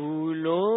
پھولو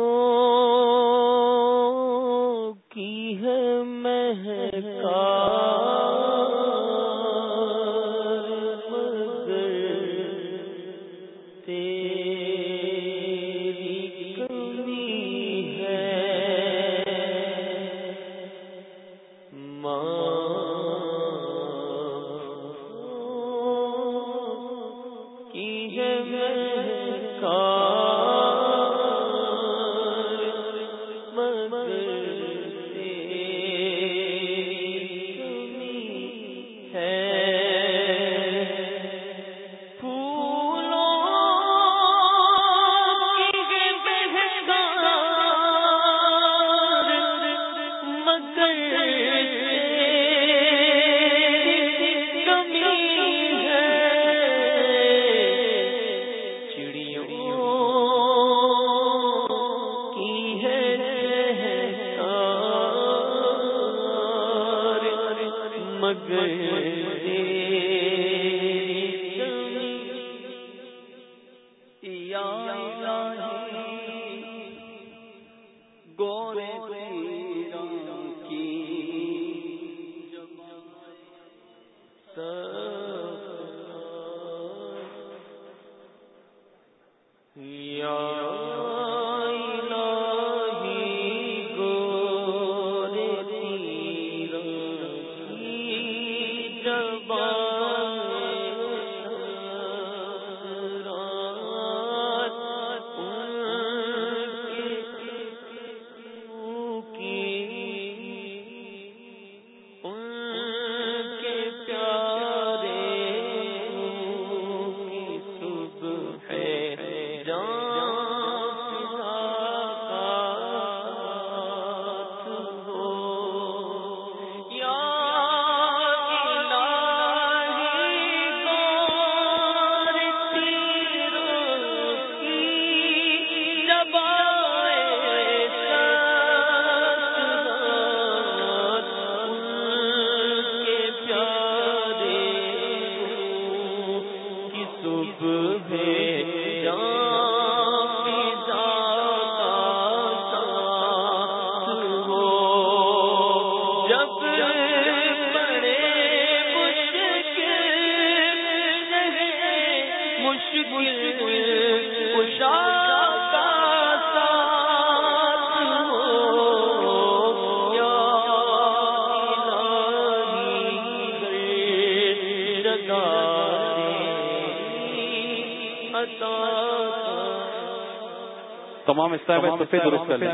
تمام اسلام سفید درست کر لیں۔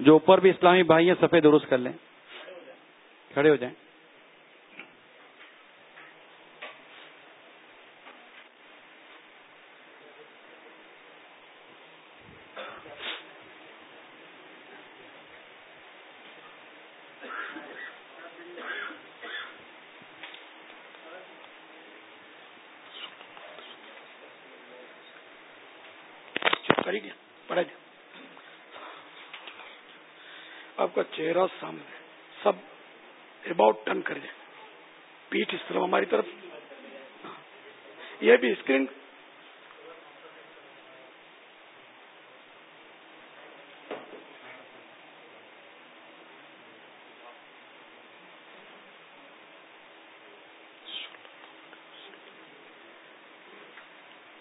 جو اوپر بھی اسلامی بھائی ہیں سفید درست کر لیں۔ کھڑے ہو جائیں۔ آپ کا چہرہ سامنے سب اباؤٹ ٹرن کر جائیں۔ پیٹ اس طرف ہماری طرف۔ یہ بھی اسکرین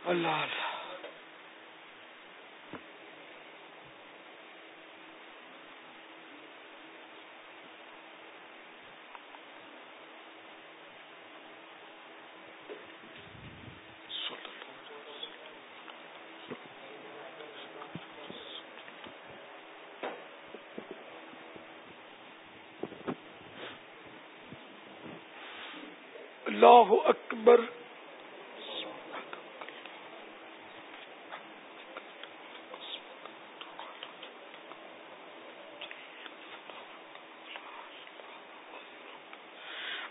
اللہ اللہ اکبر۔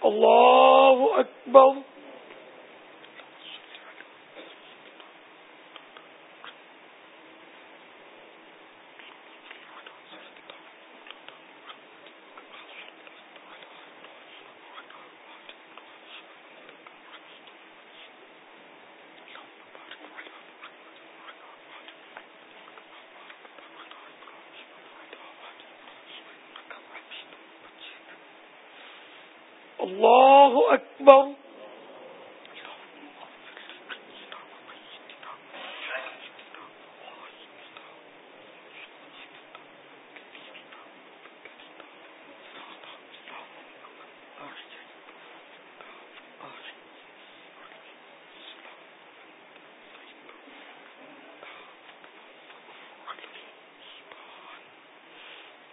اللہ اکبر۔ اللہ اکبر۔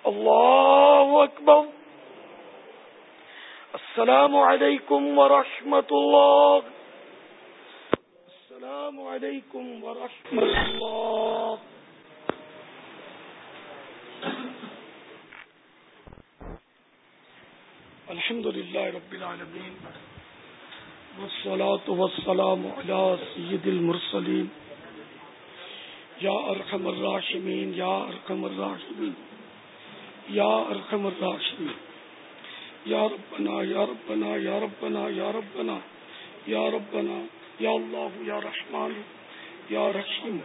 اللہ اکبر السلام علیکم ورحمۃ اللہ السلام علیکم ورحمۃ اللہ الحمد للہ رب العالمین والصلاة والسلام على سید المرسلین یا ارحم الراحمین یا ارحم الراحمین یا ارحم الراحمین یا ربنا یا ربنا یا ربنا یا ربنا یا ربنا، یا اللہ، یا رحمان، یا رحیم.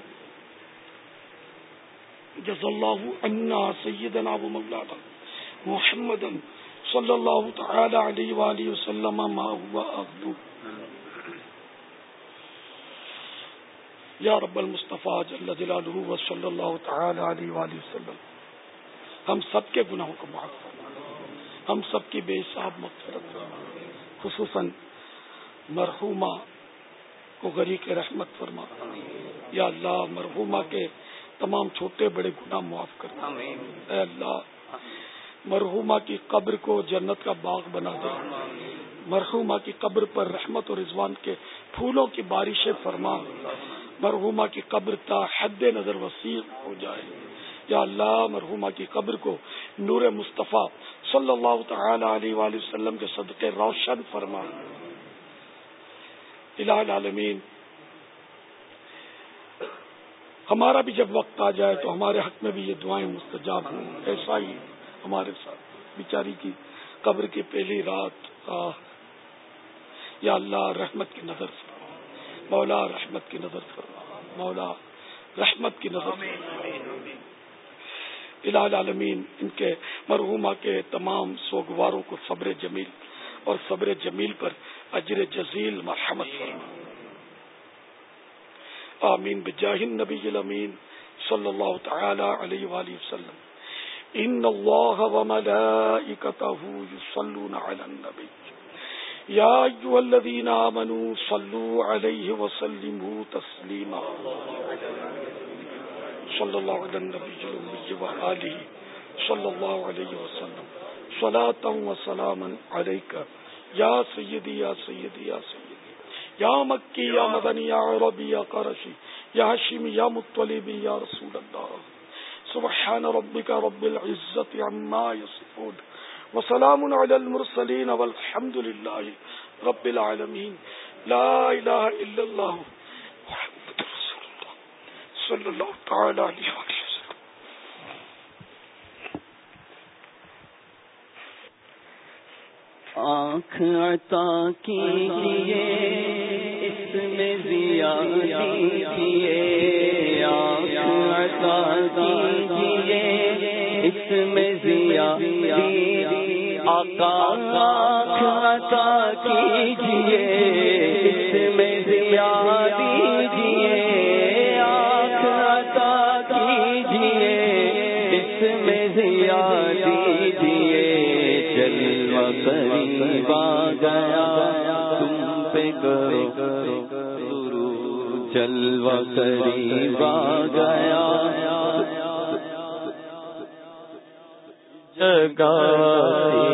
جز اللہ عنا سیدنا و مولانا محمدا صلی اللہ تعالی علیہ وآلہ وسلم ما ہوا اغدو یا رب المصطفیٰ جل جلالہ و صلی اللہ تعالی علیہ وآلہ وسلم، ہم سب کے گناہوں کو معاف فرما ہم سب کی بے حساب مغفرت فرما خصوصاً مرحومہ کو غریق رحمت فرما۔ یا اللہ مرحومہ کے تمام چھوٹے بڑے گناہ معاف کرنا اے اللہ مرحومہ کی قبر کو جنت کا باغ بنا دے۔ مرحومہ کی قبر پر رحمت اور رضوان کے پھولوں کی بارشیں فرما۔ مرحومہ کی قبر تا حد نظر وسیع ہو جائے۔ یا اللہ مرحومہ کی قبر کو نور مصطفیٰ صلی اللہ تعالی علیہ وآلہ وسلم کے صدقے روشن فرما۔ العالمین ہمارا بھی جب وقت آ جائے تو ہمارے حق میں بھی یہ دعائیں مستجاب ہوں۔ ایسا ہی ہمارے ساتھ بیچاری کی قبر کی پہلی رات یا اللہ رحمت کی نظر فرما۔ مولا رحمت کی نظر فرما۔ مولا رحمت کی نظر الہ العالمین، ان کے مرحوما کے تمام سوگواروں کو صبر جمیل اور صبر جمیل پر اجر جزیل مرحمت فرما۔ آمین بجاہ النبی الامین صلی اللہ تعالی علیہ وآلہ وسلم۔ ان اللہ وملائکته یصلون علی النبی۔ یا ایوہ الذین آمنوا صلو علیہ وسلموا تسلیما۔ صلی اللہ علیہ الامی وآلہ صلی اللہ علیہ وسلم. صلاة و سلاما علیکہ یا سیدی یا سیدی یا سیدی. یا مکی یا مدنی یا عربی یا قرشی یا حشیمی یا مطلبی یا رسول اللہ. سبحان ربک رب العزت عما یصفون. وسلام علی المرسلین والحمد للہ رب العالمین. لا الہ الا اللہ. صلی اللہ تعالی علیہ وسلم۔ آنکھ عطا کیجیے اس میں زیادتی کیے آنکھ عطا کیجیے اس میں زیادتی آقا آنکھ عطا کیجیے اس میں زیادتی دیجیے اس میں زیادتی دیجیے جلوہ قریب آ گیا۔ تم پہ کرو جلوہ قریب آ گیا۔ جگہ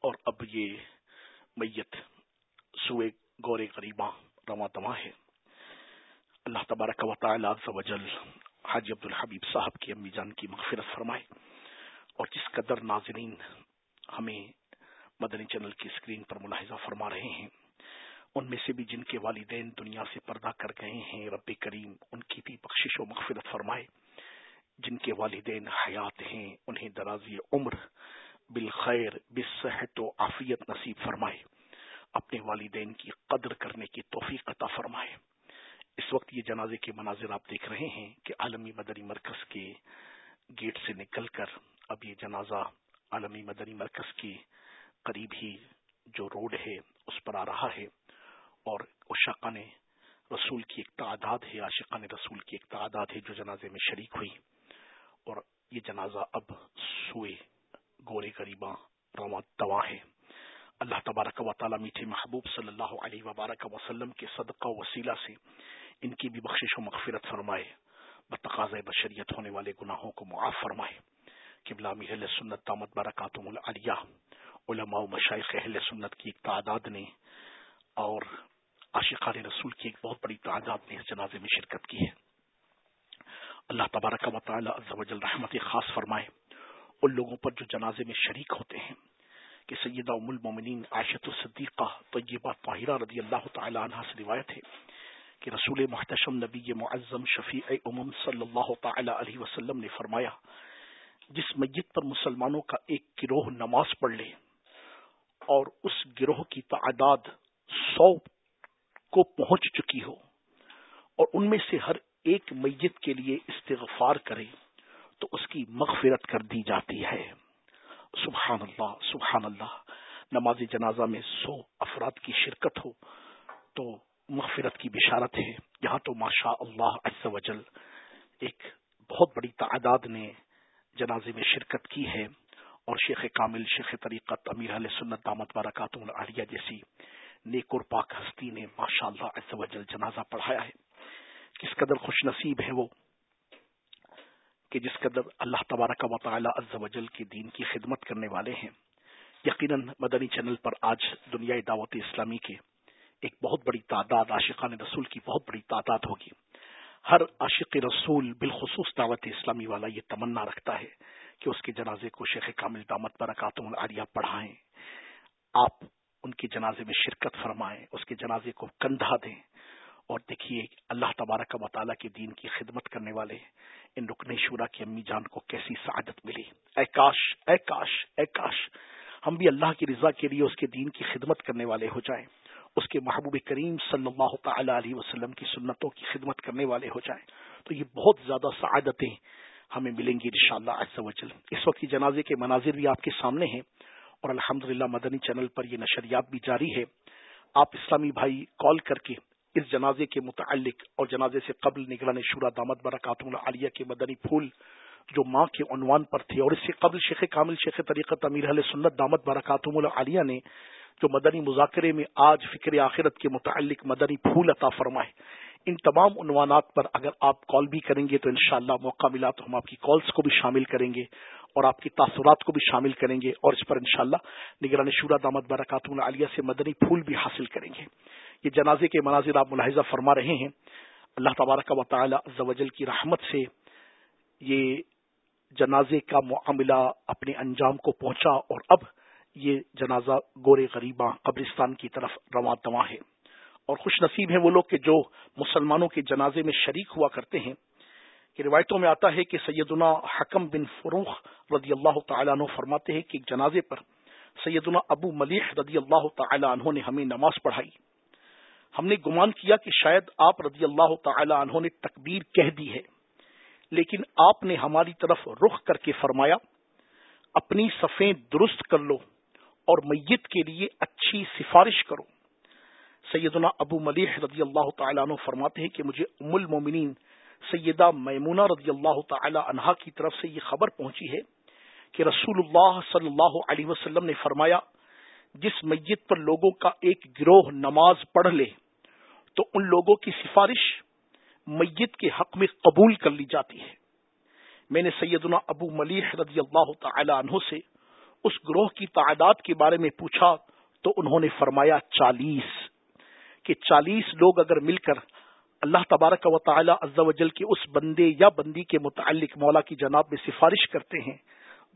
اور اب یہ میت سوئے گورے غریباں رواں تما ہے اللہ تبارک و تعالی عز و جل حاجی عبد الحبیب صاحب کی امی جان کی مغفرت فرمائے اور جس قدر ناظرین ہمیں مدنی چینل کی اسکرین پر ملاحظہ فرما رہے ہیں، ان میں سے بھی جن کے والدین دنیا سے پردہ کر گئے ہیں، رب کریم ان کی بھی بخشش و مغفرت فرمائے۔ جن کے والدین حیات ہیں، انہیں درازی عمر بالخیر، بالصحت و عافیت نصیب فرمائے۔ اپنے والدین کی قدر کرنے کی توفیق عطا فرمائے۔ اس وقت یہ جنازے کے مناظر آپ دیکھ رہے ہیں کہ عالمی مدری مرکز کے گیٹ سے نکل کر اب یہ جنازہ عالمی مدری مرکز کے قریب ہی جو روڈ ہے، اس پر آ رہا ہے۔ اور اشاقان رسول کی ایک تعداد ہے، عاشقان رسول کی ایک تعداد ہے جو جنازے میں شریک ہوئی۔ اور یہ جنازہ اب سوئے۔ گورے غریباں دوا ہے اللہ تبارک و تعالی میٹھے محبوب صلی اللہ علیہ وبارک وسلم کے صدقہ وسیلہ سے ان کی بھی بخشش و مغفرت فرمائے۔ بتقاض بشریت ہونے والے گناہوں کو معاف فرمائے۔ قبلہ اہل سنت تامت برکات العلیہ علماء و مشائق اہل سنت کی ایک تعداد نے اور عاشقان رسول کی ایک بہت بڑی تعداد نے اس جنازے میں شرکت کی ہے۔ اللہ تبارک و تعالی عز و جل رحمت خاص فرمائے۔ ان لوگوں پر جو جنازے میں شریک ہوتے ہیں۔ کہ سیدہ ام المومنین عائشت الصدیقہ طیبہ طاہرہ رضی اللہ تعالی عنہ سے روایت ہے کہ رسول محتشم نبی معظم شفیع امم صلی اللہ تعالی علیہ وسلم نے فرمایا، جس میت پر مسلمانوں کا ایک گروہ نماز پڑھ لے اور اس گروہ کی تعداد سو کو پہنچ چکی ہو اور ان میں سے ہر ایک میت کے لیے استغفار کرے۔ تو اس کی مغفرت کر دی جاتی ہے۔ سبحان اللہ سبحان اللہ۔ نماز جنازہ میں سو افراد کی شرکت ہو تو مغفرت کی بشارت ہے۔ یہاں تو ماشاء اللہ عز و جل ایک بہت بڑی تعداد نے جنازے میں شرکت کی ہے۔ اور شیخ کامل، شیخ طریقت امیر علیہ سنت دامت برکات العالیہ جیسی نیک اور پاک ہستی نے ماشاء اللہ عز و جل جنازہ پڑھایا ہے۔ کس قدر خوش نصیب ہے وہ۔ کہ جس قدر اللہ تبارک و تعالی عز و جل کی دین کی خدمت کرنے والے ہیں، یقیناً مدنی چینل پر آج دنیا دعوت اسلامی کے ایک بہت بڑی تعداد، عاشقان رسول کی بہت بڑی تعداد ہوگی۔ ہر عاشق رسول بالخصوص دعوت اسلامی والا یہ تمنا رکھتا ہے کہ اس کے جنازے کو شیخ کامل دامت برکاتم العالیہ پڑھائیں۔ آپ ان کے جنازے میں شرکت فرمائیں، اس کے جنازے کو کندھا دیں۔ اور دیکھیے اللہ تبارک کا مطالعہ کے دین کی خدمت کرنے والے ان رکن شورا کی امی جان کو کیسی سعادت ملی۔ اے کاش اے کاش اے کاش، ہم بھی اللہ کی رضا کے لیے اس کے دین کی خدمت کرنے والے ہو جائیں۔ اس کے محبوب کریم صلی اللہ تعالی علیہ وسلم کی سنتوں کی خدمت کرنے والے ہو جائیں۔ تو یہ بہت زیادہ سعادتیں ہمیں ملیں گی انشاءاللہ شاء اللہ اس وقت جنازے کے مناظر بھی آپ کے سامنے ہیں اور الحمد مدنی چینل پر یہ نشریات بھی جاری ہے۔ آپ اسلامی بھائی کال کر کے اس جنازے کے متعلق اور جنازے سے قبل نگران شورا دامت برکات عالیہ کے مدنی پھول جو ماں کے عنوان پر تھے اور اس سے قبل شیخ کامل شیخ طریقت امیر علیہ سنت دامت برکات عالیہ نے جو مدنی مذاکرے میں آج فکر آخرت کے متعلق مدنی پھول عطا فرمائے۔ ان تمام عنوانات پر اگر آپ کال بھی کریں گے تو انشاءاللہ موقع ملا تو ہم آپ کی کالز کو بھی شامل کریں گے اور آپ کی تاثرات کو بھی شامل کریں گے اور اس پر انشاءاللہ نگران شورا دامت برکات عالیہ سے مدنی پھول بھی حاصل کریں گے۔ یہ جنازے کے مناظر آپ ملاحظہ فرما رہے ہیں۔ اللہ تبارک و تعالی عزوجل کی رحمت سے یہ جنازے کا معاملہ اپنے انجام کو پہنچا اور اب یہ جنازہ گورے غریباں قبرستان کی طرف رواں تواں ہے۔ اور خوش نصیب ہیں وہ لوگ کہ جو مسلمانوں کے جنازے میں شریک ہوا کرتے ہیں۔ کہ روایتوں میں آتا ہے کہ سیدنا حکم بن فروخ رضی اللہ تعالیٰ عنہ فرماتے ہیں کہ ایک جنازے پر سیدنا ابو ملیح رضی اللہ تعالیٰ عنہ نے ہمیں نماز پڑھائی۔ ہم نے گمان کیا کہ شاید آپ رضی اللہ تعالی عنہ نے تکبیر کہہ دی ہے، لیکن آپ نے ہماری طرف رخ کر کے فرمایا، اپنی صفیں درست کر لو اور میت کے لیے اچھی سفارش کرو۔ سیدنا ابو ملیح رضی اللہ تعالیٰ عنہ فرماتے ہیں کہ مجھے ام المومنین سیدہ میمونہ رضی اللہ تعالی عنہا کی طرف سے یہ خبر پہنچی ہے کہ رسول اللہ صلی اللہ علیہ وسلم نے فرمایا جس میت پر لوگوں کا ایک گروہ نماز پڑھ لے، تو ان لوگوں کی سفارش میت کے حق میں قبول کر لی جاتی ہے۔ میں نے سیدنا ابو ملیح رضی اللہ تعالی عنہ سے اس گروہ کی تعداد کے بارے میں پوچھا، تو انہوں نے فرمایا، چالیس۔ کہ چالیس لوگ اگر مل کر اللہ تبارک و تعالی عز و جل کے اس بندے یا بندی کے متعلق مولا کی جناب میں سفارش کرتے ہیں،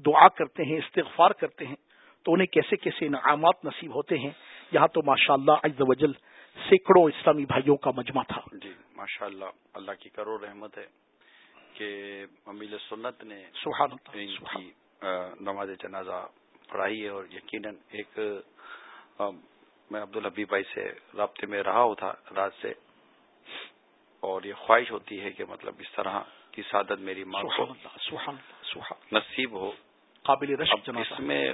دعا کرتے ہیں، استغفار کرتے ہیں تو انہیں کیسے کیسے انعامات نصیب ہوتے ہیں یہاں تو ماشاء اللہ عز و جل سینکڑوں اسلامی بھائیوں کا مجمع تھا۔ جی ماشاء اللہ اللہ کی کرو رحمت ہے کہ امیل سنت نے سبحان کی نماز جنازہ پڑھائی ہے اور یقیناً ایک میں عبد الحبی بھائی سے رابطے میں رہا ہوں تھا رات سے اور یہ خواہش ہوتی ہے کہ مطلب اس طرح کی سعادت میری ماں کو نصیب ہو۔ قابل اس میں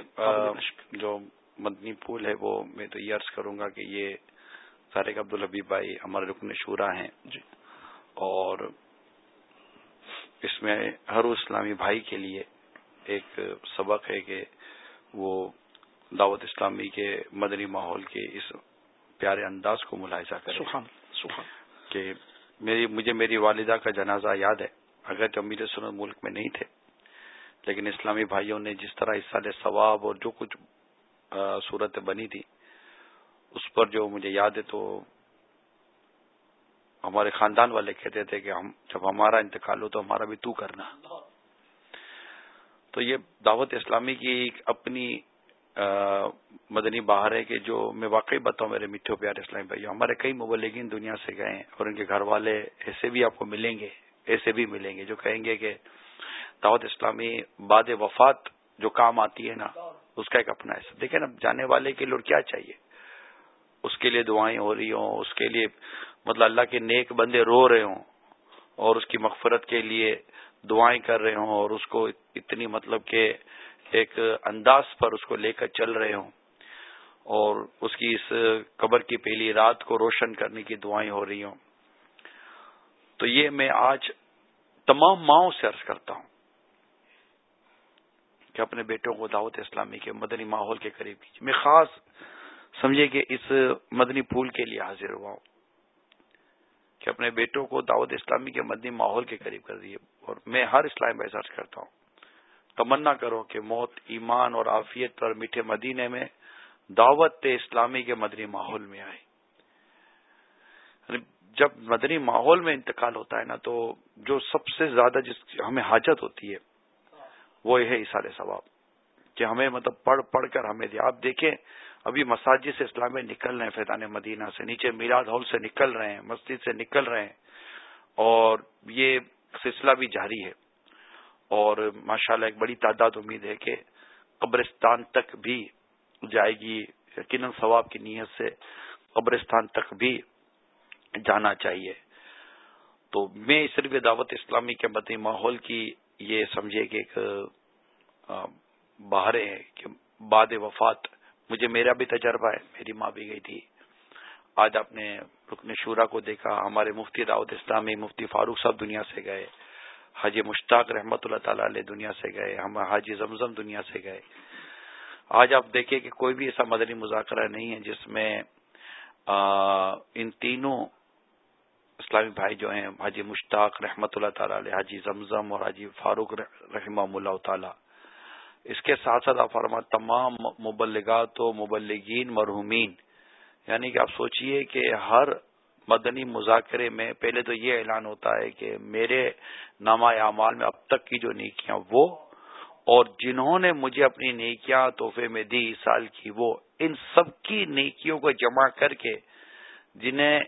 جو مدنی پھول ہے وہ میں تو یہ عرض کروں گا کہ یہ طارق عبد الحبی بھائی ہمارے رکن شورا ہیں۔ جی۔ اور اس میں ہر اسلامی بھائی کے لیے ایک سبق ہے کہ وہ دعوت اسلامی کے مدنی ماحول کے اس پیارے انداز کو ملاحظہ کریں۔ کہ میری مجھے میری والدہ کا جنازہ یاد ہے۔ اگر امیر سنت ملک میں نہیں تھے لیکن اسلامی بھائیوں نے جس طرح اس سال ثواب اور جو کچھ صورت بنی تھی، اس پر جو مجھے یاد ہے تو ہمارے خاندان والے کہتے تھے کہ ہم، جب ہمارا انتقال ہو تو ہمارا بھی تو کرنا۔ تو یہ دعوت اسلامی کی ایک اپنی مدنی باہر ہے کہ جو میں واقعی بتاؤں میرے میٹھے پیارے اسلامی بھائی ہمارے کئی مبلگین دنیا سے گئے ہیں اور ان کے گھر والے ایسے بھی آپ کو ملیں گے، ایسے بھی ملیں گے جو کہیں گے کہ دعوت اسلامی بعد وفات جو کام آتی ہے نا، اس کا ایک اپنا ایسا دیکھیں نا، جانے والے کے لیے کیا چاہیے؟ اس کے لیے دعائیں ہو رہی ہوں، اس کے لیے مطلب اللہ کے نیک بندے رو رہے ہوں اور اس کی مغفرت کے لیے دعائیں کر رہے ہوں اور اس کو اتنی مطلب کہ ایک انداز پر اس کو لے کر چل رہے ہوں۔ اور اس کی اس قبر کی پہلی رات کو روشن کرنے کی دعائیں ہو رہی ہوں۔ تو یہ میں آج تمام ماؤں سے عرض کرتا ہوں۔ کہ اپنے بیٹوں کو دعوت اسلامی کے مدنی ماحول کے قریب کیجیے میں خاص سمجھے کہ اس مدنی پھول کے لیے حاضر ہوا ہوں کہ اپنے بیٹوں کو دعوت اسلامی کے مدنی ماحول کے قریب کر دیے اور میں ہر اسلام میں عرض کرتا ہوں، تمنا کرو کہ موت، ایمان اور عافیت پر میٹھے مدینے میں دعوت اسلامی کے مدنی ماحول میں آئے۔ یعنی جب مدنی ماحول میں انتقال ہوتا ہے نا، تو جو سب سے زیادہ جس ہمیں حاجت ہوتی ہے وہ یہ ہے اشارے ثواب۔ کہ ہمیں مطلب پڑھ پڑھ کر ہمیں آپ دیکھیں۔ ابھی مساجد سے اسلامیہ نکل رہے ہیں، فیضان مدینہ سے نیچے، میلاد ہال سے نکل رہے ہیں، مسجد سے نکل رہے ہیں۔ اور یہ سلسلہ بھی جاری ہے۔ اور ماشاءاللہ ایک بڑی تعداد امید ہے کہ قبرستان تک بھی جائے گی، یقیناً ثواب کی نیت سے قبرستان تک بھی جانا چاہیے۔ تو میں صرف دعوت اسلامی کے مدنی ماحول کی یہ سمجھے کہ ایک باہر ہیں کہ بعد وفات مجھے میرا بھی تجربہ ہے، میری ماں بھی گئی تھی۔ آج آپ نے رکن شورا کو دیکھا، ہمارے مفتی دعوت اسلامی، مفتی فاروق صاحب دنیا سے گئے، حاجی مشتاق رحمت اللہ تعالی علیہ دنیا سے گئے، ہم حاجی زمزم دنیا سے گئے۔ آج آپ دیکھیں کہ کوئی بھی ایسا مدنی مذاکرہ نہیں ہے جس میں ان تینوں اسلامی بھائی جو ہیں، حاجی مشتاق رحمت اللہ تعالی علیہ، حاجی زمزم اور حاجی فاروق رحمہ اللہ تعالی۔ اس کے ساتھ ساتھ آپ فرما تمام مبلغات و مبلگین مرحومین۔ یعنی کہ آپ سوچئے کہ ہر مدنی مذاکرے میں پہلے تو یہ اعلان ہوتا ہے کہ میرے نامہ اعمال میں اب تک کی جو نیکیاں وہ، اور جنہوں نے مجھے اپنی نیکیاں، تحفے میں دی، سال کی وہ، ان سب کی نیکیوں کو جمع کر کے، جنہیں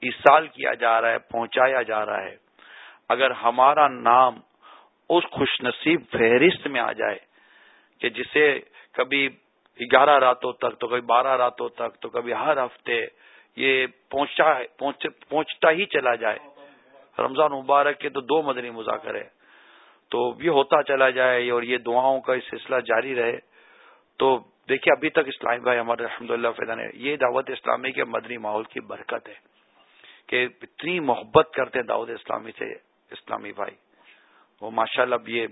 اس سال کیا جا رہا ہے، پہنچایا جا رہا ہے۔ اگر ہمارا نام اس خوش نصیب فہرست میں آ جائے کہ جسے کبھی گیارہ راتوں تک، تو کبھی بارہ راتوں تک، تو کبھی ہر ہفتے یہ پہنچتا ہی چلا جائے۔ رمضان مبارک کے تو دو مدنی مذاکر ہے تو یہ ہوتا چلا جائے اور یہ دعاؤں کا سلسلہ جاری رہے۔ تو دیکھیے، ابھی تک اسلامی بھائی ہمارے الحمد للہ فیضان یہ دعوت اسلامی کے مدنی ماحول کی برکت ہے۔ کہ اتنی محبت کرتے ہیں دعوت اسلامی سے، اسلامی بھائی۔ وہ ماشاء اللہ یہ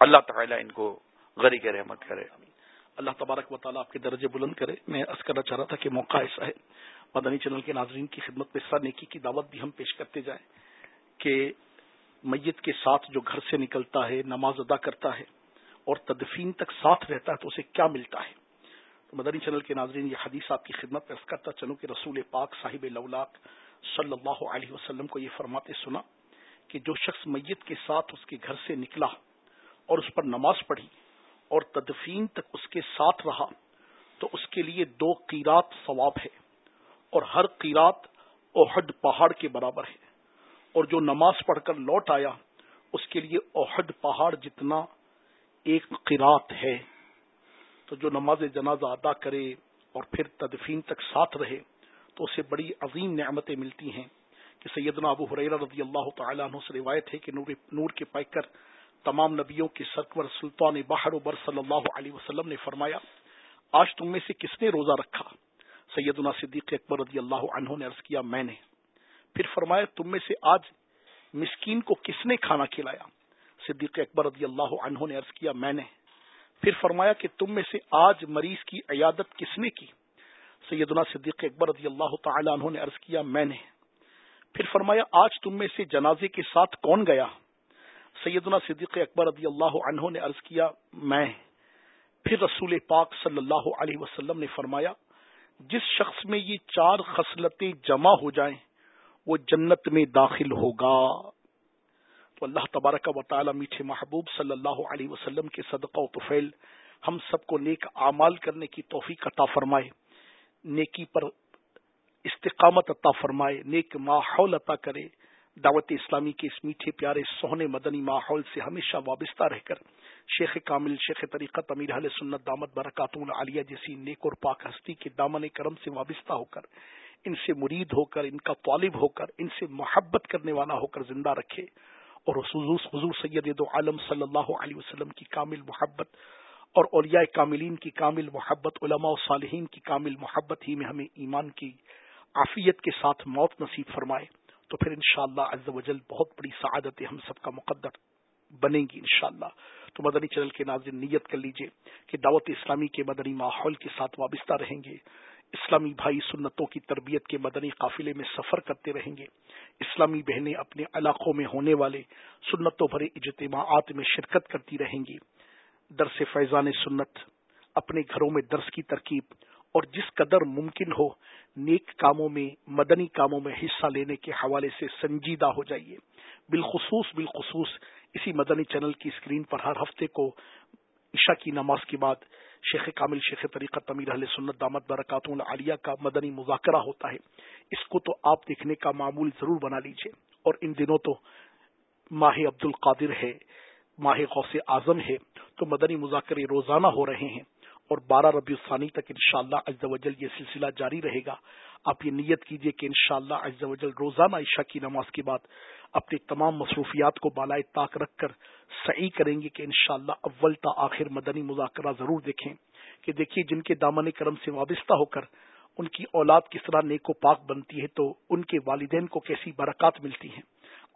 اللہ تعالیٰ ان کو غری کے رحمت کرے۔ اللہ تبارک و تعالیٰ آپ کے درجے بلند کرے۔ میں عرض کرنا چاہ رہا تھا کہ موقع ایسا ہے، مدنی چینل کے ناظرین کی خدمت میں سر نیکی کی دعوت بھی ہم پیش کرتے جائیں کہ میت کے ساتھ جو گھر سے نکلتا ہے، نماز ادا کرتا ہے اور تدفین تک ساتھ رہتا ہے تو اسے کیا ملتا ہے؟ مدنی چینل کے ناظرین، یہ حدیث آپ کی خدمت میں کرتا چلوں کہ رسول پاک صاحب لولاک صلی اللہ علیہ وسلم کو یہ فرماتے سنا کہ جو شخص میت کے ساتھ اس کے گھر سے نکلا اور اس پر نماز پڑھی اور تدفین تک اس کے ساتھ رہا، تو اس کے لیے دو قیرات ثواب ہے اور ہر قیرات اوہد پہاڑ کے برابر ہے۔ اور جو نماز پڑھ کر لوٹ آیا، اس کے لیے اوہد پہاڑ جتنا ایک قیرات ہے۔ تو جو نماز جنازہ ادا کرے اور پھر تدفین تک ساتھ رہے، تو اسے بڑی عظیم نعمتیں ملتی ہیں کہ سیدنا ابو حریرہ رضی اللہ تعالیٰ عنہ سے روایت ہے کہ نور نور کے پیکر تمام نبیوں کے سرکور سلطان بحر و بر صلی اللہ علیہ وسلم نے فرمایا، آج تم میں سے کس نے روزہ رکھا؟ سیدنا صدیق اکبر رضی اللہ عنہ نے عرض کیا، میں نے۔ پھر فرمایا، تم میں سے آج مسکین کو کس نے کھانا کھلایا؟ صدیق اکبر رضی اللہ عنہ نے عرض کیا، میں نے۔ پھر فرمایا کہ تم میں سے آج مریض کی عیادت کس نے کی؟ سیدنا صدیق اکبر رضی اللہ تعالی عنہ نے عرض کیا، میں نے۔ پھر فرمایا، آج تم میں سے جنازے کے ساتھ کون گیا؟ سیدنا صدیق اکبر رضی اللہ عنہ نے عرض کیا، میں۔ پھر رسول پاک صلی اللہ علیہ وسلم نے فرمایا، جس شخص میں یہ چار خصلتیں جمع ہو جائیں، وہ جنت میں داخل ہوگا۔ تو اللہ تبارک و تعالی میٹھے محبوب صلی اللہ علیہ وسلم کے صدقہ و طفیل ہم سب کو نیک اعمال کرنے کی توفیق عطا فرمائے، نیکی پر استقامت عطا فرمائے، نیک ماحول عطا کرے۔ دعوت اسلامی کے اس میٹھے پیارے سونے مدنی ماحول سے ہمیشہ وابستہ رہ کر شیخ کامل، شیخ طریقت امیر اہل سنت دامت برکات العالیہ جیسی نیک اور پاک ہستی کے دامن کرم سے وابستہ ہو کر، ان سے مرید ہو کر، ان کا طالب ہو کر، ان سے محبت کرنے والا ہو کر زندہ رکھے۔ اور حضور سید دو عالم صلی اللہ علیہ وسلم کی کامل محبت اور اولیاء کاملین کی کامل محبت، علماء و صالحین کی کامل محبت ہی میں ہمیں ایمان کی عافیت کے ساتھ موت نصیب فرمائے۔ تو پھر انشاءاللہ شاء اللہ بہت بڑی سعادت ہم سب کا مقدر بنے گی انشاءاللہ۔ تو مدنی چینل کے ناظرین نیت کر لیجیے کہ دعوت اسلامی کے مدنی ماحول کے ساتھ وابستہ رہیں گے۔ اسلامی بھائی سنتوں کی تربیت کے مدنی قافلے میں سفر کرتے رہیں گے۔ اسلامی بہنیں اپنے علاقوں میں ہونے والے سنتوں بھرے اجتماعات میں شرکت کرتی رہیں گی۔ درس فیضان سنت، اپنے گھروں میں درس کی ترکیب اور جس قدر ممکن ہو، نیک کاموں میں، مدنی کاموں میں حصہ لینے کے حوالے سے سنجیدہ ہو جائیے۔ بالخصوص بالخصوص اسی مدنی چینل کی اسکرین پر ہر ہفتے کو عشاء کی نماز کے بعد شیخ کامل شیخ طریقہ تمیر اہل سنت دامت برکات العالیہ کا مدنی مذاکرہ ہوتا ہے۔ اس کو تو آپ دیکھنے کا معمول ضرور بنا لیجیے۔ اور ان دنوں تو ماہ عبد القادر ہے، ماہ غوث اعظم ہے۔ تو مدنی مذاکرے روزانہ ہو رہے ہیں۔ اور بارہ ربیع الثانی تک انشاءاللہ شاء اللہ یہ سلسلہ جاری رہے گا۔ آپ یہ نیت کیجیے کہ انشاءاللہ شاء اللہ روزانہ عشاء کی نماز کے بعد اپنی تمام مصروفیات کو بالائے طاق رکھ کر صحیح کریں گے کہ انشاءاللہ اول تا آخر مدنی مذاکرہ ضرور دیکھیں کہ دیکھیے جن کے دامن کرم سے وابستہ ہو کر ان کی اولاد کس طرح نیک و پاک بنتی ہے تو ان کے والدین کو کیسی برکات ملتی ہیں؟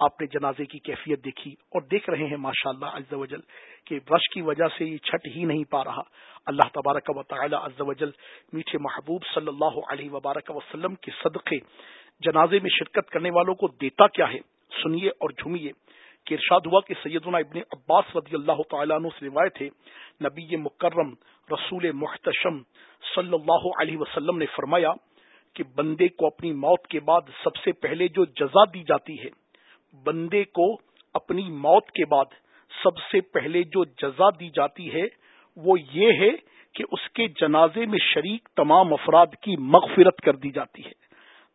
آپ نے جنازے کی کیفیت دیکھی اور دیکھ رہے ہیں ماشاء اللہ عز وجل کہ رش کی وجہ سے یہ چھٹ ہی نہیں پا رہا۔ اللہ تبارک و تعالی عز وجل میٹھے محبوب صلی اللہ علیہ وبارک وسلم کے صدقے جنازے میں شرکت کرنے والوں کو دیتا کیا ہے؟ سنیے اور جھومیے کہ ارشاد ہوا کہ سیدنا ابن عباس رضی اللہ تعالیٰ عنہ سے روایت ہے، نبی مکرم رسول محتشم صلی اللہ علیہ وسلم نے فرمایا کہ بندے کو اپنی موت کے بعد سب سے پہلے جو جزا دی جاتی ہے، بندے کو اپنی موت کے بعد سب سے پہلے جو جزا دی جاتی ہے، وہ یہ ہے کہ اس کے جنازے میں شریک تمام افراد کی مغفرت کر دی جاتی ہے۔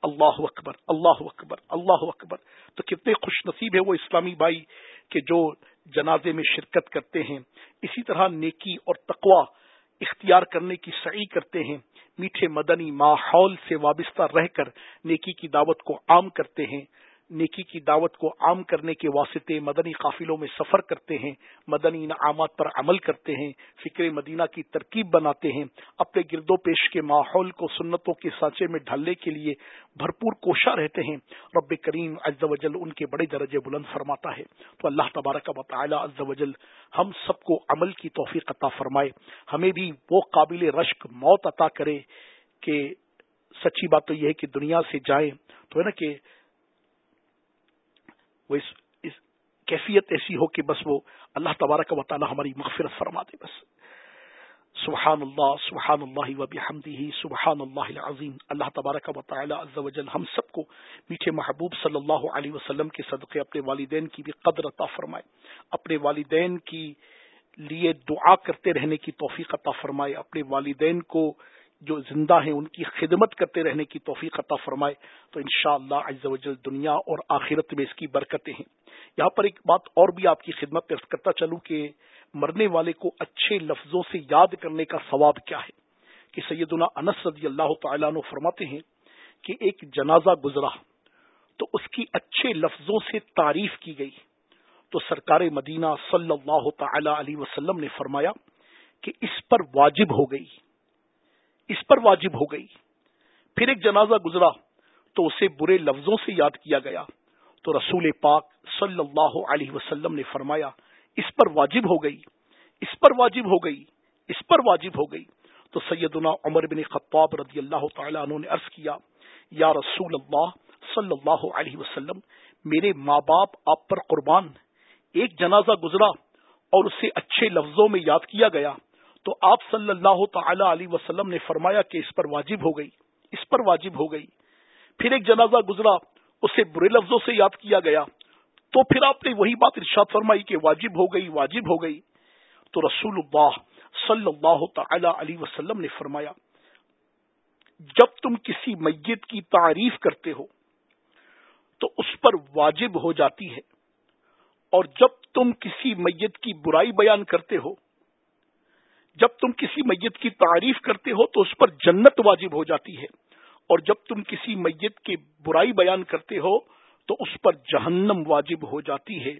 اللہ اکبر اللہ اکبر اللہ اکبر۔ تو کتنے خوش نصیب ہے وہ اسلامی بھائی کہ جو جنازے میں شرکت کرتے ہیں، اسی طرح نیکی اور تقوا اختیار کرنے کی سعی کرتے ہیں۔ میٹھے مدنی ماحول سے وابستہ رہ کر نیکی کی دعوت کو عام کرتے ہیں۔ نیکی کی دعوت کو عام کرنے کے واسطے مدنی قافلوں میں سفر کرتے ہیں، مدنی انعامات پر عمل کرتے ہیں، فکر مدینہ کی ترکیب بناتے ہیں۔ اپنے گرد و پیش کے ماحول کو سنتوں کے سانچے میں ڈھالنے کے لیے بھرپور کوشاں رہتے ہیں۔ رب کریم عز و جل ان کے بڑے درجے بلند فرماتا ہے۔ تو اللہ تبارک و تعالی عز و جل ہم سب کو عمل کی توفیق عطا فرمائے۔ ہمیں بھی وہ قابل رشک موت عطا کرے کہ سچی بات تو یہ ہے کہ دنیا سے جائیں۔ تو ہے نا کہ وہ اس اس کیفیت ایسی ہو کہ بس وہ اللہ تبارک و تعالی ہماری مغفرت فرما دے بس۔ سبحان اللہ سبحان اللہ و بحمدہ سبحان اللہ العظیم۔ اللہ تبارک و تعالی عز و جل ہم سب کو میٹھے محبوب صلی اللہ علیہ وسلم کے صدقے اپنے والدین کی بھی قدر عطا فرمائے۔ اپنے والدین کی لیے دعا کرتے رہنے کی توفیق عطا فرمائے۔ اپنے والدین کو جو زندہ ہیں، ان کی خدمت کرتے رہنے کی توفیق عطا فرمائے۔ تو انشاءاللہ شاء اللہ دنیا اور آخرت میں اس کی برکتیں ہیں۔ یہاں پر ایک بات اور بھی آپ کی خدمت پیش کرتا چلوں کہ مرنے والے کو اچھے لفظوں سے یاد کرنے کا ثواب کیا ہے۔ کہ سیدنا انس رضی اللہ تعالیٰ عنہ فرماتے ہیں کہ ایک جنازہ گزرا تو اس کی اچھے لفظوں سے تعریف کی گئی۔ تو سرکار مدینہ صلی اللہ تعالی علیہ وسلم نے فرمایا کہ اس پر واجب ہو گئی۔ اس پر واجب ہو گئی۔ پھر ایک جنازہ گزرا تو اسے برے لفظوں سے یاد کیا گیا۔ تو رسول پاک صلی اللہ علیہ وسلم نے فرمایا، اس پر واجب ہو گئی، اس پر واجب ہو گئی، اس پر واجب ہو گئی۔ تو سیدنا عمر بن خطاب رضی اللہ تعالیٰ عنہ نے عرض کیا، یا رسول اللہ صلی اللہ علیہ وسلم، میرے ماں باپ آپ پر قربان۔ ایک جنازہ گزرا اور اسے اچھے لفظوں میں یاد کیا گیا۔ تو آپ صلی اللہ تعالی علیہ وسلم نے فرمایا کہ اس پر واجب ہو گئی، اس پر واجب ہو گئی۔ پھر ایک جنازہ گزرا، اسے برے لفظوں سے یاد کیا گیا۔ تو پھر آپ نے وہی بات ارشاد فرمائی کہ واجب ہو گئی، واجب ہو گئی۔ تو رسول اللہ صلی اللہ تعالی علیہ وسلم نے فرمایا، جب تم کسی میت کی تعریف کرتے ہو، تو اس پر واجب ہو جاتی ہے۔ اور جب تم کسی میت کی برائی بیان کرتے ہو جب تم کسی میت کی تعریف کرتے ہو تو اس پر جنت واجب ہو جاتی ہے۔ اور جب تم کسی میت کی برائی بیان کرتے ہو تو اس پر جہنم واجب ہو جاتی ہے۔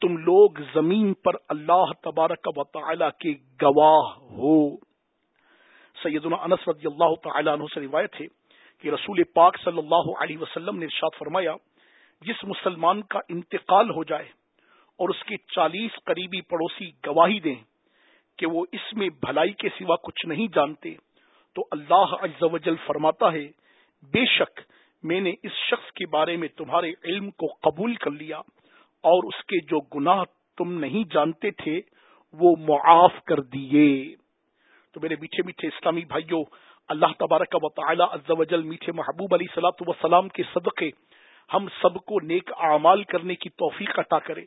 تم لوگ زمین پر اللہ تبارک و تعالی کے گواہ ہو۔ سیدنا انس رضی اللہ تعالی عنہ سے روایت ہے کہ رسول پاک صلی اللہ علیہ وسلم نے ارشاد فرمایا، جس مسلمان کا انتقال ہو جائے اور اس کے چالیس قریبی پڑوسی گواہی دیں کہ وہ اس میں بھلائی کے سوا کچھ نہیں جانتے۔ تو اللہ عز و جل فرماتا ہے، بے شک میں نے اس شخص کے بارے میں تمہارے علم کو قبول کر لیا اور اس کے جو گناہ تم نہیں جانتے تھے، وہ معاف کر دیے۔ تو میرے میٹھے میٹھے اسلامی بھائیوں اللہ تبارک و تعالی عز و جل میٹھے محبوب علی سلاۃ وسلام کے صدقے ہم سب کو نیک اعمال کرنے کی توفیق عطا کرے۔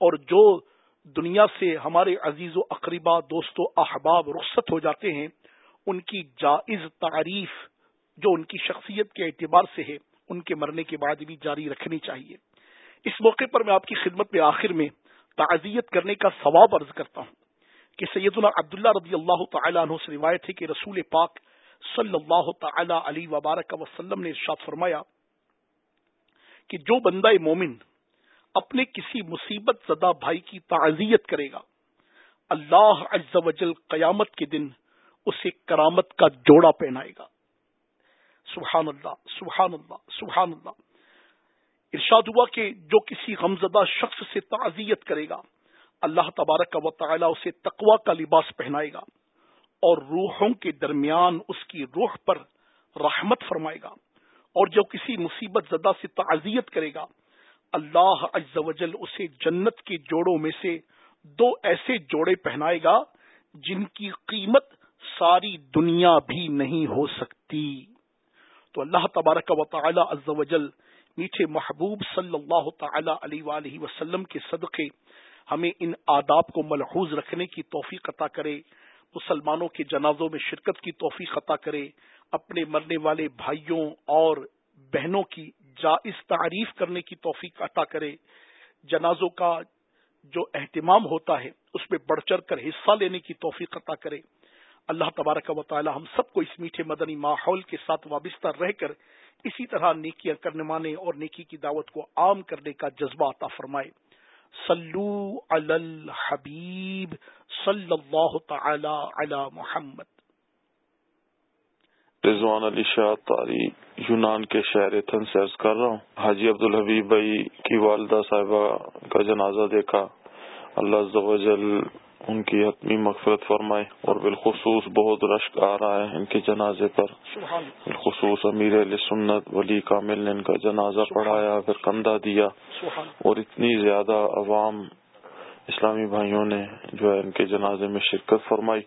اور جو دنیا سے ہمارے عزیز و اقربا دوست و احباب رخصت ہو جاتے ہیں، ان کی جائز تعریف جو ان کی شخصیت کے اعتبار سے ہے، ان کے مرنے کے بعد بھی جاری رکھنی چاہیے۔ اس موقع پر میں آپ کی خدمت میں آخر میں تعزیت کرنے کا ثواب عرض کرتا ہوں کہ سیدنا عبداللہ رضی اللہ تعالی عنہ سے روایت ہے کہ رسول پاک صلی اللہ تعالی علی وبارک وسلم نے ارشاد فرمایا کہ جو بندہ مومن اپنے کسی مصیبت زدہ بھائی کی تعزیت کرے گا۔ اللہ عز و جل قیامت کے دن اسے کرامت کا جوڑا پہنائے گا۔ سبحان اللہ سبحان اللہ سبحان اللہ۔ ارشاد ہوا کہ جو کسی غمزدہ شخص سے تعزیت کرے گا، اللہ تبارک و تعالی اسے تقوا کا لباس پہنائے گا اور روحوں کے درمیان اس کی روح پر رحمت فرمائے گا اور جو کسی مصیبت زدہ سے تعزیت کرے گا اللہ عز و جل اسے جنت کے جوڑوں میں سے دو ایسے جوڑے پہنائے گا جن کی قیمت ساری دنیا بھی نہیں ہو سکتی۔ تو اللہ تبارک و تعالی عز و جل میٹھے محبوب صلی اللہ تعالی علیہ وآلہ وسلم کے صدقے ہمیں ان آداب کو ملحوظ رکھنے کی توفیق عطا کرے، مسلمانوں کے جنازوں میں شرکت کی توفیق عطا کرے، اپنے مرنے والے بھائیوں اور بہنوں کی جائز تعریف کرنے کی توفیق عطا کرے۔ جنازوں کا جو اہتمام ہوتا ہے، اس میں بڑھ چڑھ کر حصہ لینے کی توفیق عطا کرے۔ اللہ تبارک و تعالی ہم سب کو اس میٹھے مدنی ماحول کے ساتھ وابستہ رہ کر اسی طرح نیکیاں کرنے مانے اور نیکی کی دعوت کو عام کرنے کا جذبہ عطا فرمائے۔ صلو علی الحبیب صلی اللہ تعالی علی محمد۔ رضوان علی شاہ تاری یونان کے شہر تھن سے عرض کر رہا ہوں۔ حاجی عبدالحبیب بھائی کی والدہ صاحبہ کا جنازہ دیکھا۔ اللہ جل ان کی حتمی مغفرت فرمائے اور بالخصوص بہت رشک آ رہا ہے ان کے جنازے پر۔ بالخصوص امیر علیہ سنت ولی کامل نے ان کا جنازہ پڑھایا پھر کندھا دیا۔ اور اتنی زیادہ عوام اسلامی بھائیوں نے جو ہے ان کے جنازے میں شرکت فرمائی۔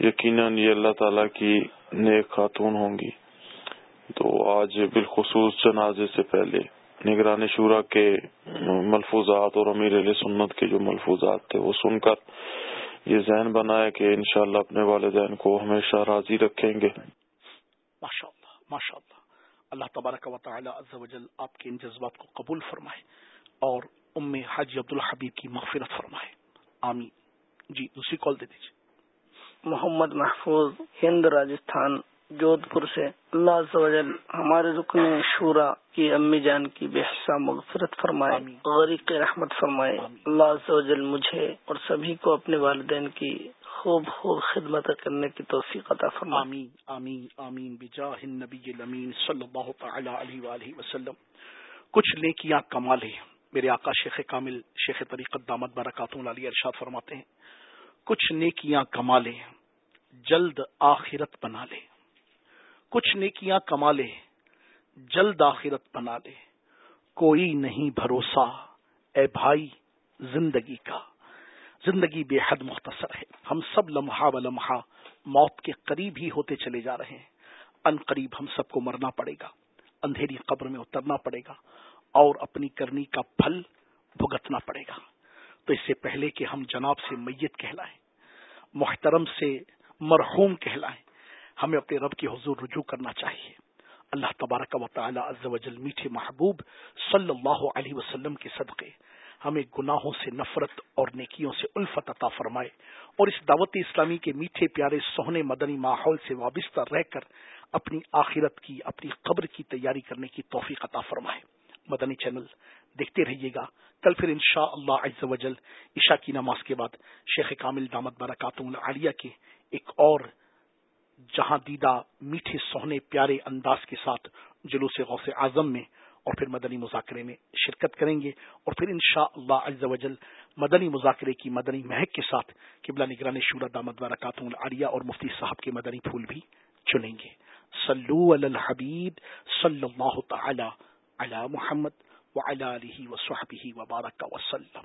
یقیناً یہ اللہ تعالی کی نیک خاتون ہوں گی۔ تو آج بالخصوص جنازے سے پہلے نگرانی شورا کے ملفوظات اور امیر علیہ سنت کے جو ملفوظات تھے وہ سن کر یہ ذہن بنایا کہ انشاءاللہ اپنے والدین کو ہمیشہ راضی رکھیں گے۔ ماشاء اللہ ماشاء اللہ اللہ تبارک و تعالی عز و جل آپ کے ان جذبات کو قبول فرمائے اور ام حاجی عبد الحبیب کی مغفرت فرمائے۔ آمین۔ جی دوسری کال دے دیجیے محمد محفوظ ہند راجستھان جودھ پور سے۔ اللہ ہمارے رکن شورا کی امی جان کی بے حصہ مغفرت فرمائے غریق رحمت فرمائے۔ اللہ مجھے اور سبھی کو اپنے والدین کی خوب خوب خدمت کرنے کی توفیق عطا فرمائے۔ آمین آمین آمین۔ بجاہ النبی الامین صلی اللہ تعالی علیہ وآلہ وسلم۔ کچھ نیکیاں کمالے میرے آقا شیخ کامل شیخ طریقت دامت برکاتوں علی ارشاد فرماتے ہیں کچھ نیکیاں کمالے جلد آخرت بنا لے۔ کچھ نیکیاں کما لے، جلد آخرت بنا لے۔ کوئی نہیں بھروسہ، اے بھائی، زندگی کا۔ زندگی بے حد مختصر ہے۔ ہم سب لمحہ و لمحہ موت کے قریب ہی ہوتے چلے جا رہے ہیں۔ ان قریب ہم سب کو مرنا پڑے گا۔ اندھیری قبر میں اترنا پڑے گا۔ اور اپنی کرنی کا پھل بھگتنا پڑے گا۔ تو اس سے پہلے کہ ہم جناب سے میت کہلائیں۔ محترم سے مرحوم کہلائیں۔ ہمیں اپنے رب کی حضور رجوع کرنا چاہیے۔ اللہ تبارک و تعالی عز و جل میٹھے محبوب صلی اللہ علیہ وسلم کے صدقے ہمیں گناہوں سے نفرت اور نیکیوں سے الفت عطا فرمائے اور اس دعوت اسلامی کے میٹھے پیارے سوہنے مدنی ماحول سے وابستہ رہ کر اپنی آخرت کی، اپنی قبر کی تیاری کرنے کی توفیق عطا فرمائے۔ مدنی چینل دیکھتے رہیے گا۔ کل پھر انشاء اللہ عز و جل عشاء کی نماز کے بعد شیخ کامل دامت برکاتم العالیہ کے ایک اور جہاں دیدہ میٹھے سونے پیارے انداز کے ساتھ جلوس غوث اعظم میں اور پھر مدنی مذاکرے میں شرکت کریں گے اور پھر انشاء اللہ عز و جل مدنی مذاکرے کی مدنی مہک کے ساتھ قبلہ نگران شورا دامد وارکاتوں العالیہ اور مفتی صاحب کے مدنی پھول بھی چنیں گے۔ صلو علی الحبیب صلی اللہ تعالی علی محمد۔ وعلى آله وصحبه وبارک وسلم.